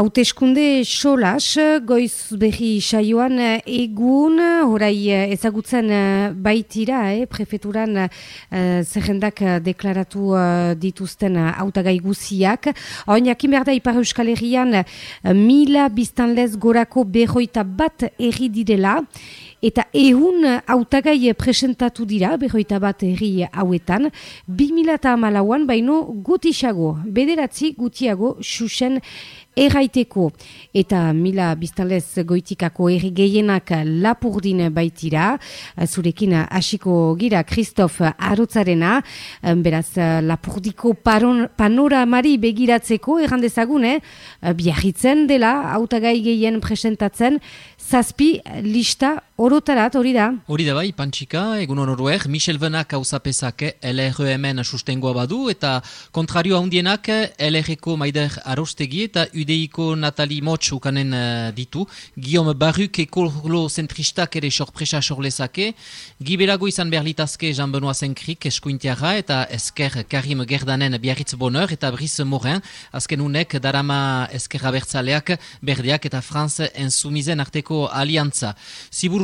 Hauteskunde solas, goiz berri saioan egun, orai ezagutzen baitira, eh, prefeturan eh, zerrendak deklaratu eh, dituzten hautagai guziak. Oin jakin behar da Ipar Euskal Herrian mila biztanlez gorako behoita bat erri direla, eta ehun hautagai presentatu dira, behoita bat erri hauetan, 2008an baino gutisago, bederatzi gutiago, xuxen erraiteko. Eta mila biztalez goitikako erri gehienak lapurdin baitira, zurekin hasiko gira Kristof Arotzarena, beraz lapurdiko paron, panoramari begiratzeko errandezagun, eh? biarritzen dela, autagai gehien presentatzen, zazpi lista orotarat, hori da? Hori da bai, Pantxika, egun honoruer, Michel Venak hauzapezak LREMen sustengoa badu, eta kontrario handienak LR-eko maider arostegi eta UDI-ko Natali Motx ukanen uh, ditu, Guillaume Barruk ekolo zentristak ere sorpresa sorlezake, giberago izan behar litazke Jean-Benoit Zenkrik eskuintiara eta esker Karim Gerdanen biarritz bonheur eta Brice Morin, azken unek darama esker abertzaleak berdeak eta Franz enzumizen arteko aliantza.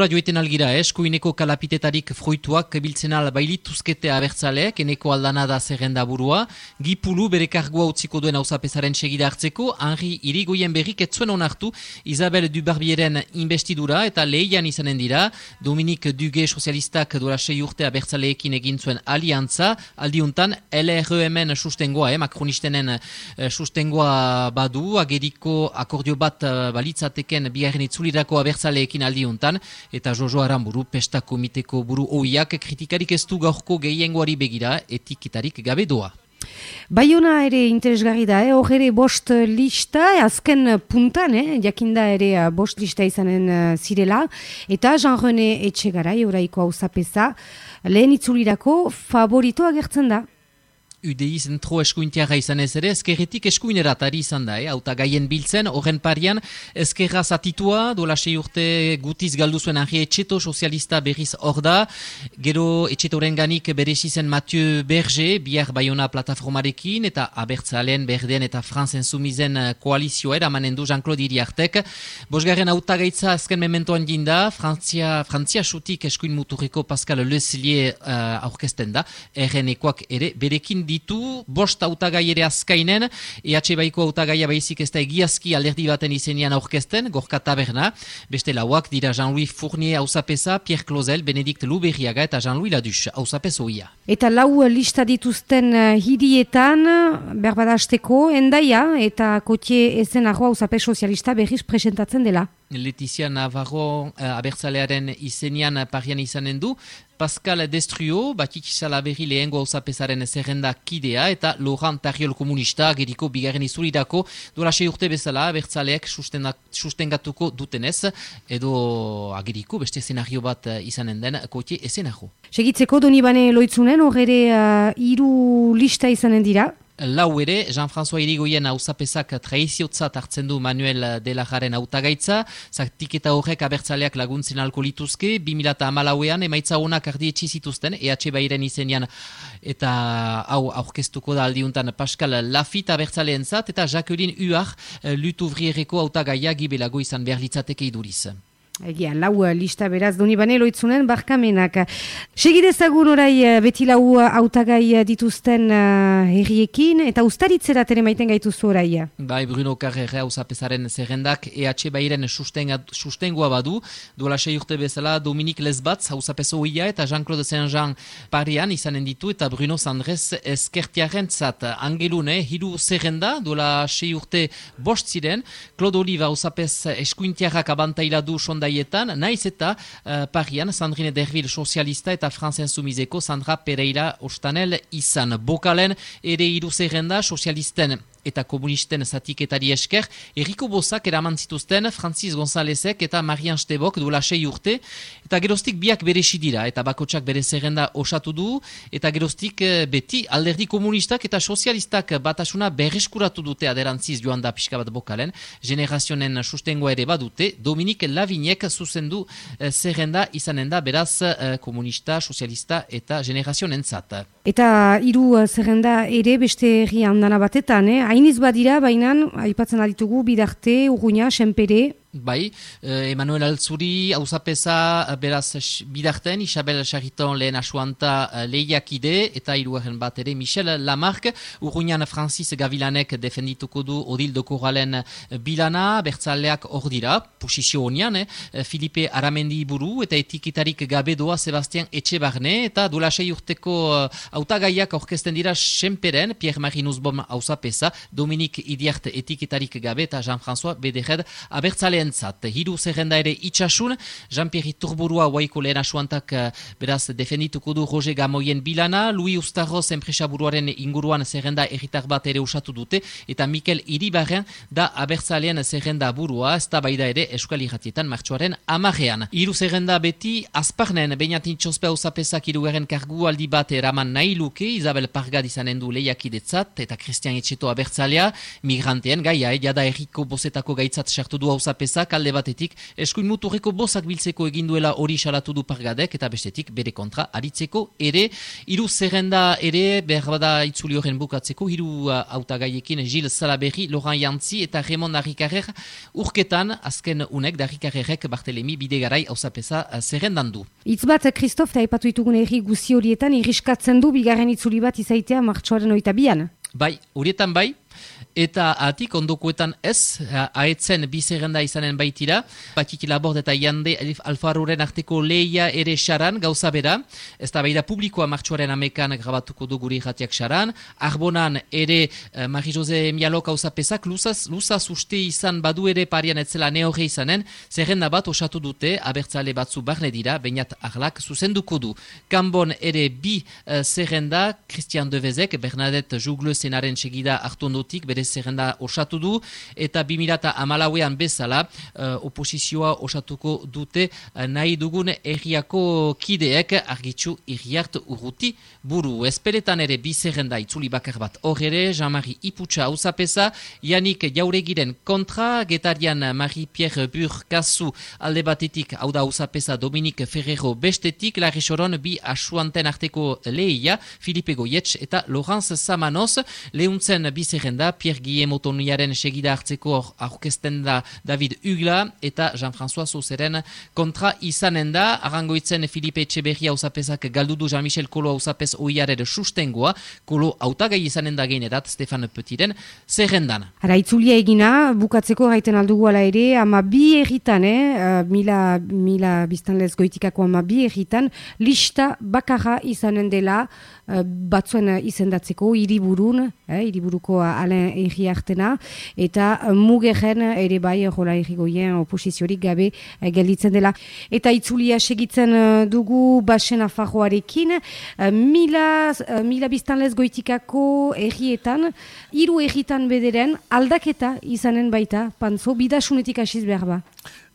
Ziburura joiten algira eskuineko kalapitetarik fruituak biltzen al bailituzkete abertzaleak eneko aldana da zerrenda burua, gipulu bere kargua utziko duen hausapesaren segida hartzeko, Henri Irigoyen berrik etzuen onartu Isabel Dubarbieren investidura eta lehian izanen dira. Dominik Duge sozialistak dola sei urte abertzaleekin egin zuen aliantza. Aldiuntan LREMen sustengoa, eh, makronistenen eh, sustengoa badu ageriko akordio bat eh, balitzateken bigarren itzulirako abertzaleekin aldiuntan eta Jojo Aramburu pesta komiteko buru oiak kritikarik ez du gaurko gehiengoari begira etikitarik gabe doa. Baiona ere interesgarri da, eh? hor ere bost lista, azken puntan, eh? jakinda ere eh, bost lista izanen uh, zirela, eta Jean-René Etxegarai, oraiko hau zapesa, lehen itzulirako favorito agertzen da. UDI zentro eskuintiara izan ez ere, eskerretik eskuineratari izan da, eh? auta gaien biltzen, horren parian, eskerra zatitua, dola sei urte gutiz galdu zuen Henri Etxeto, sozialista berriz hor da, gero Etxetoren ganik beresi zen Mathieu Berger, bihar Bayona plataformarekin, eta abertzalen berden eta franzen sumizen eh, koalizioa eramanen du Jean-Claude Iriartek. Bosgarren auta gaitza azken mementoan jinda, Frantzia, Frantzia sutik eskuin muturreko Pascal Lezlier uh, aurkesten da, errenekoak ere, berekin ditu, bost autagai ere azkainen, EH baiko autagaia baizik ez da egiazki alderdi baten izenean aurkezten, gorka taberna, beste lauak dira Jean-Louis Fournier hausapesa, Pierre Clozel, Benedikt Luberiaga eta Jean-Louis Ladus hausapesoia. Eta lau lista dituzten uh, hirietan, berbadasteko, endaia eta kotie ezen arroa hausapes sozialista berriz presentatzen dela. Letizia Navarro uh, abertzalearen izenian parian izanen du. Pascal Destruo, batik izala berri lehengo hausapesaren zerrenda kidea eta Laurent Tarriol komunista geriko bigarren izuridako dola sei urte bezala abertzaleak sustengatuko dutenez edo ageriko beste zenario bat uh, izanen den kote ezenago. Segitzeko doni bane loitzunen, horre uh, iru lista izanen dira, lau ere, Jean-François Irigoyen hausapesak traiziotzat hartzen du Manuel de la Jaren autagaitza, zaktik eta horrek abertzaleak laguntzen alko lituzke, 2008an emaitza honak ardietxi zituzten, EH Bairen izenian eta hau aurkeztuko da aldiuntan Pascal Lafit abertzaleen zat, eta Jacqueline Huar lutu vriereko autagaia gibelago izan behar litzateke iduriz. Egia, lau eh, lista beraz, doni bane loitzunen barkamenak. Segidezagun orai eh, beti lau eh, autagai dituzten uh, herriekin, eta ustaritzera tere maiten gaituzu orai. Bai, Bruno Carrera usapesaren zerrendak EH Bairen sustengoa badu, duela sei urte bezala Dominik Lesbatz hausapeso uia eta Jean-Claude Saint-Jean parian izanen ditu eta Bruno Sandrez eskertiaren zat. Angelune, hiru zerrenda, duela sei urte bost ziren, Claude Oliva hausapes eskuintiarrak abantaila du sonda gaietan, naiz eta uh, parian Sandrine Dervil sozialista eta franzen sumizeko Sandra Pereira ostanel izan. Bokalen ere iru zerrenda sozialisten eta komunisten zatiketari esker, Eriko Bozak eraman zituzten Francis Gonzalezek eta Marian Stebok duela sei urte, eta gerostik biak bere dira eta bakotsak bere zerrenda osatu du, eta gerostik eh, beti alderdi komunistak eta sozialistak batasuna berreskuratu dute aderantziz joan da pixka bat bokalen, generazionen sustengoa ere badute, Dominik Lavinek zuzendu eh, zerrenda izanen da beraz eh, komunista, sozialista eta generazionen zat. Eta hiru zerrenda ere beste herri handana batetan, eh? Hainiz badira, baina, aipatzen aditugu, bidarte, urguina, senpere, Bai, eh, Emanuel Altzuri, hausapesa, eh, beraz, bidarten, Isabel Chariton lehen asuanta eh, lehiakide, eta iruaren bat ere, Michel Lamarck, urruñan Francis Gavilanek defendituko du Odildo Korralen bilana, bertzaleak hor dira, posizio honian, eh, Filipe Aramendi buru, eta etiketarik gabe doa Sebastian Etxebarne, eta dulasei urteko autagaiak orkesten dira Semperen, Pierre-Marie Nuzbom hausapesa, Dominik Idiart etiketarik gabe, eta Jean-François Bedered, abertzale entzat. Hiru zerrenda ere itxasun, Jean-Pierre Turburua waiko lehen asuantak uh, beraz defendituko du Roger Gamoien bilana, Louis Ustarroz enpresaburuaren inguruan zerrenda erritar bat ere usatu dute, eta Mikel Iribarren da abertzalean zerrenda burua, ez da baida ere Euskal Irratietan martxoaren amarean. Hiru zerrenda beti, azparnen, bainatin txospea usapesak irugarren kargu aldi bat eraman nahi luke, Isabel Pargad izanen du lehiakidetzat, eta Christian Etxeto abertzalea, migranteen gaia, eh, jada erriko bozetako gaitzat sartu du hausapesa ezak alde batetik eskuin muturreko bozak biltzeko eginduela hori salatu du pargadek eta bestetik bere kontra aritzeko ere hiru zerrenda ere behar bada itzuli horren bukatzeko hiru uh, autagaiekin Gil Salaberri, Laurent Jantzi eta Raymond Arrikarrer urketan azken unek Darrikarrerek Bartelemi bidegarai hausapesa uh, zerrendan du. Itz bat, Kristof, eta ipatu itugun erri guzi horietan irriskatzen du bigarren itzuli bat izaitea martxoaren oita bian? Bai, horietan bai, eta atik ondokoetan ez, haetzen bizerrenda izanen baitira, Patiki Labord eta Jande Alfaruren arteko leia ere xaran gauza bera, ez da baida publikoa martxuaren amekan grabatuko du guri jatiak xaran, Arbonan ere uh, Marie-Jose Mialok gauza pesak, luzaz, luzaz uste izan badu ere parian etzela neore izanen, zerrenda bat osatu dute, abertzale batzu barne dira, bainat arlak zuzenduko du. Kambon ere bi uh, zerrenda, Christian Devezek, Bernadette Jugle zenaren segida hartu ondotik, bere zerrenda osatu du, eta 2000 amalauean bezala uh, oposizioa osatuko dute uh, nahi dugun erriako kideek argitzu irriart urruti buru. Ezperetan ere bi zerrenda itzuli bakar bat. Horre, Jean-Marie Iputsa hausapesa, Janik Jauregiren kontra, Getarian Marie-Pierre Bur kasu alde batetik hau da hausapesa Dominik Ferrero bestetik, Larri Soron bi asuanten arteko lehia, Filipe Goyetx eta Lorenz Samanos, lehuntzen bi zerrenda, Pierre Guillemot Otoniaren segida hartzeko aurkezten da David Ugla eta Jean-François Zozeren kontra izanen da. Arrangoitzen Filipe Etxeberria hausapezak galdudu Jean-Michel Kolo hausapez oiarere sustengoa. Kolo autagai izanen da gainerat Stefan Petiren zerrendan. Ara itzulia egina, bukatzeko gaiten aldugu ala ere, ama bi erritan, eh? Uh, mila, mila biztanlez goitikako ama bi erritan, lista bakarra izanen dela batzuen izendatzeko, hiriburun, eh? hiriburuko alen erri artena, eta uh, mugeren ere bai jola errigoien oposiziorik gabe uh, gelditzen dela. Eta itzulia segitzen dugu basen afarroarekin, uh, mila, mila biztanlez goitikako errietan, hiru erritan bederen aldaketa izanen baita, pantzo, bidasunetik hasiz behar ba.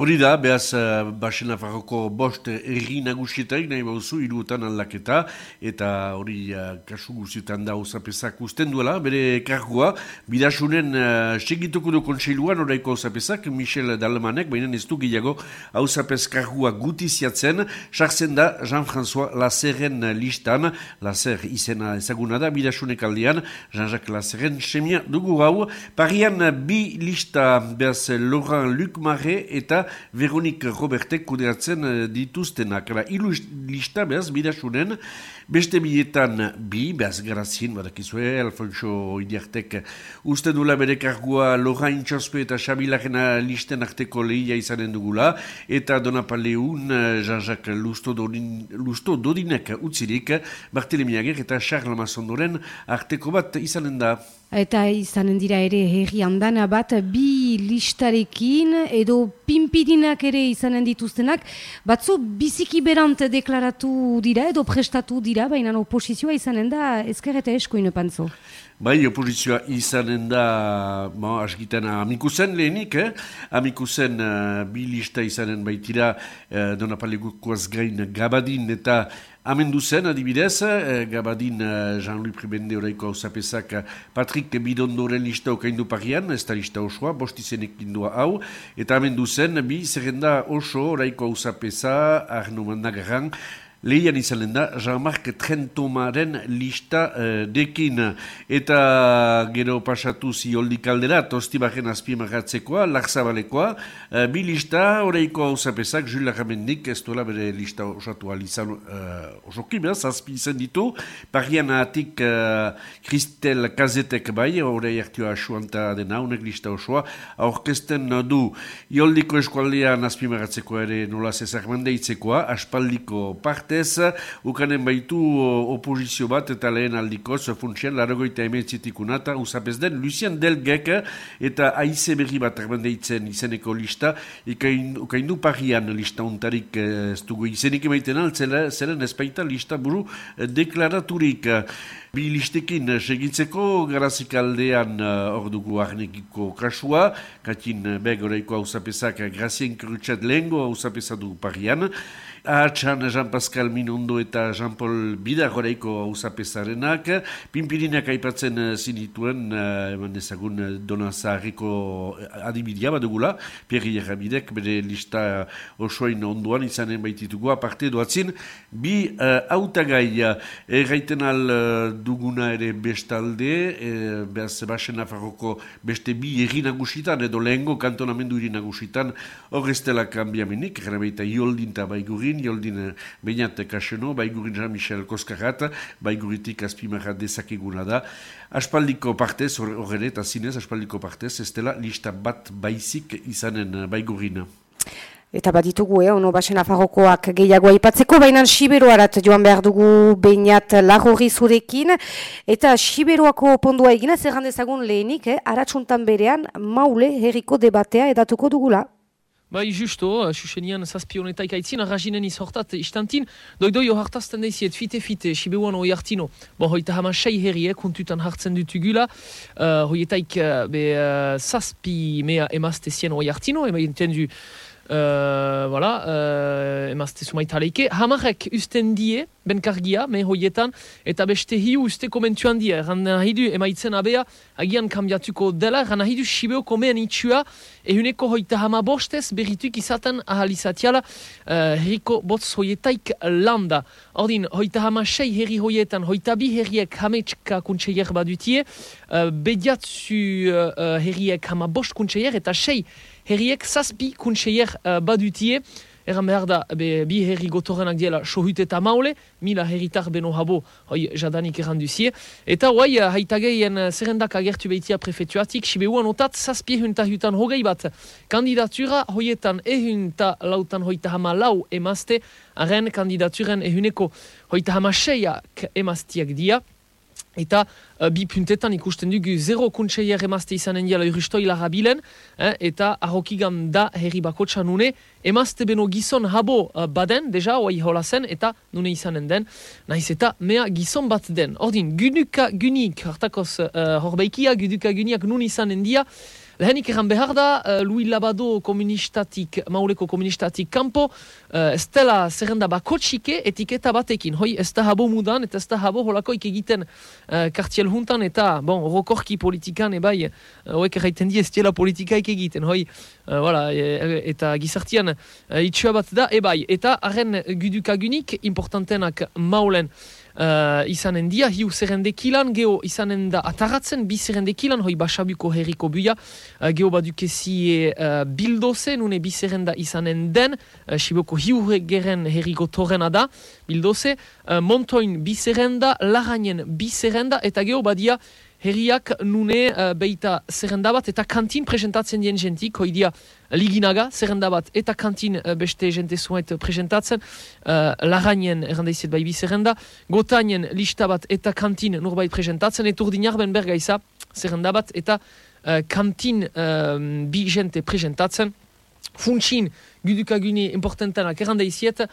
Hori da, behaz, uh, Basen Afarroko bost erri nagusietarik nahi bauzu, iruetan aldaketa, eta hori uh, kasu guztietan da usapesak usten duela, bere kargua, bidasunen uh, segituko du kontseiluan, oraiko usapesak, Michel Dalmanek, baina ez du gehiago, usapes kargua gutiziatzen, sartzen da Jean-François Lazeren listan, Lazer izena ezaguna da, bidasunek aldean, Jean-Jacques Lazeren semia dugu hau, parian bi lista, behaz, Laurent Luc Marre, eta Veronik Robertek kudeatzen eh, dituztenak. Ilu lista behaz, bidasunen, beste biletan bi, behaz garazien, badakizue, Alfonso Idiartek uste dula bere kargua Lorain Txospe eta Xabilaren listen arteko lehia izanen dugula, eta Donapaleun, eh, Jean-Jacques Lusto, Dodin, Lusto Dodinek utzirik, Bartelemiager eta Charles Mazondoren arteko bat izanen da. Eta izanen dira ere herri handana bat bi listarekin edo pinpidinak ere izanen dituztenak. Batzu biziki berant deklaratu dira edo prestatu dira, baina oposizioa izanen da ezker eta eskoin pantzo. Bai, oposizioa izanen da, bo, asgitan amikusen lehenik, eh? amikusen uh, bi lista izanen baitira uh, donapalegukoaz gain gabadin eta Amendu zen, adibidez, eh, Gabadin eh, Jean-Louis Pribende oraiko hau zapesak eh, Patrick Bidondoren lista okaindu parian, ez da lista osoa, bostizenek lindua hau, eta amendu zen, bi zerrenda oso oraiko hau zapesa, Arno Mandagaran, lehian izanen da Jean-Marc Trentomaren lista uh, dekin. Eta gero pasatu zioldik aldera tostibajen azpimarratzekoa, larzabalekoa. Uh, bi lista horreiko hau zapesak Jules Lagamendik ez duela bere lista osatu alizan uh, osoki behaz, azpi izan ditu. Parian atik uh, Kristel Kazetek bai horrei hartioa asuanta dena, unek lista osoa aurkesten du. Ioldiko eskualdean azpimarratzekoa ere nola zezak mandeitzekoa, aspaldiko parte partez, ukanen baitu opozizio bat eta lehen aldikoz funtsian laragoita emetzetik unata, usapez den, Lucien Delgek eta aize berri bat erbandeitzen izeneko lista, ukain du parian lista untarik eh, ez dugu izenik emaiten altzela, zelen ezpaita lista buru eh, deklaraturik. Bi listekin segitzeko, garazik aldean uh, ordugu arnekiko kasua, katin begoreiko hau zapezak grazien krutxat lehengo hau zapezadu parian, Ahatsan Jean-Pascal Minondo eta Jean-Paul Bidagoreiko hausapezarenak. Pimpirinak aipatzen eh, zinituen, uh, eman dezagun eh, Dona Zaharriko adibidia badugula, Pierri Jarrabidek, bere lista osoin onduan izanen baititugu, aparte doatzin, bi uh, autagai erraiten al duguna ere bestalde, e, behaz Sebastian Nafarroko beste bi erri nagusitan, edo lehengo kantonamendu iri nagusitan, horreztela kambiamenik, gara baita Ioldin eta Baiguri, baigurin, joldin eh, bainat kaseno, baigurin Jean-Michel Koskarat, baiguritik azpimarra dezakeguna da. Aspaldiko partez, horre eta zinez, aspaldiko partez, ez dela lista bat baizik izanen eh, baigurin. Eta bat ditugu, eh, ono basen afarokoak gehiago aipatzeko, baina Siberuarat joan behar dugu bainat lagorri zurekin, eta Siberuako pondua egina, zer dezagun lehenik, eh, aratsuntan berean, maule herriko debatea edatuko dugula. Bai, justo, susenian zazpionetaik aitzin, arrazinen izortat istantin, doidoi ohartazten daiziet, fite-fite, sibeuan oi hartino. Bo, hoita hama sei herriek, kontutan hartzen dutugula, uh, hoietaik uh, be uh, zazpi mea emazte zien oi hartino, ema entendu, uh, voilà, uh, emazte sumaitaleike, hamarek usten die, benkargia, me hoietan, eta beste hiu uste komentuan die, erran nahi du emaitzen abea, agian kambiatuko dela, erran nahi du Sibeo komen itxua, ehuneko hoita hama bostez, berrituik izaten ahalizatiala, uh, herriko botz hoietaik landa. Ordin, hoita hama sei herri hoietan, hoita bi herriek hametska kuntseier badutie, uh, bediatzu uh, herriek hama bost kuntseier, eta sei herriek zazpi kuntseier uh, badutie, Eran behar da, be, bi herri gotorrenak diela sohut eta maule, mila herritar beno habo, hoi jadanik erran duzie. Eta hoai, haitageien zerrendak agertu behitia prefetuatik, sibeuan otat, zazpie hunta hutan hogei bat. Kandidatura hoietan ehunta lautan hoita hama lau emazte, arren kandidaturen ehuneko hoita hama seiak emaztiak dia. Eta uh, bi puntetan ikusten dugu zero kuntseier emazte izanen diala urustoi larabilen, eh, eta ahokigan da herri bakotsa nune, emazte beno gizon habo uh, baden, deja, oai hola zen, eta nune izanen den, nahiz eta mea gizon bat den. Ordin, gynuka gynik, hartakoz uh, horbeikia, gynuka gyniak nun izanen dia, Lehenik egan behar da, uh, Louis Labado komunistatik, mauleko komunistatik kanpo, uh, ez dela zerrenda bakotxike etiketa batekin. Hoi, ez da habo mudan, eta ez da habo holakoik egiten uh, kartiel juntan, eta, bon, rokorki politikan, ebai, hoek uh, erraiten di ez dela politikaik egiten. Hoi, uh, voilà, e, eta gizartian uh, itxua bat da, ebai, eta arren gudukagunik, importantenak maulen, uh, izanen dia, hiu zerrendekilan, geho izanen da ataratzen, bi zerrendekilan, hoi basabuko herriko buia, uh, geho badukezie uh, bildoze, nune bi zerrenda izanen den, uh, siboko hiu geren herriko torrena da, bildoze, uh, montoin bi zerrenda, larainen bi zerrenda, eta geho badia, herriak nune uh, beita zerrenda bat eta kantin presentatzen dien jentik, hoi dia liginaga zerrenda bat eta kantin uh, beste jente zuet presentatzen, uh, larainen errandaizet bai zerrenda, gotainen lista bat eta kantin nurbait presentatzen, eta urdinar ben bergaiza zerrenda eta uh, kantin uh, bi jente presentatzen, funtsin gudukaguni importantenak errandaiziet,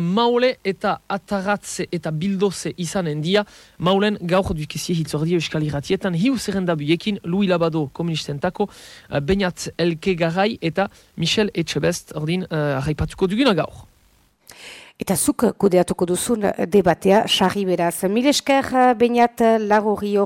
maule eta ataratze eta bildoze izanen dia, maulen gaur dukezie hitzordia euskal irratietan, hiu zerrenda buiekin, Louis Labado komunistentako, uh, Beñat Elke Garai eta Michel Etxebest, ordin, uh, arraipatuko duguna gaur. Eta zuk kudeatuko duzun debatea, sarri beraz. Mil esker, Beñat Lagorio.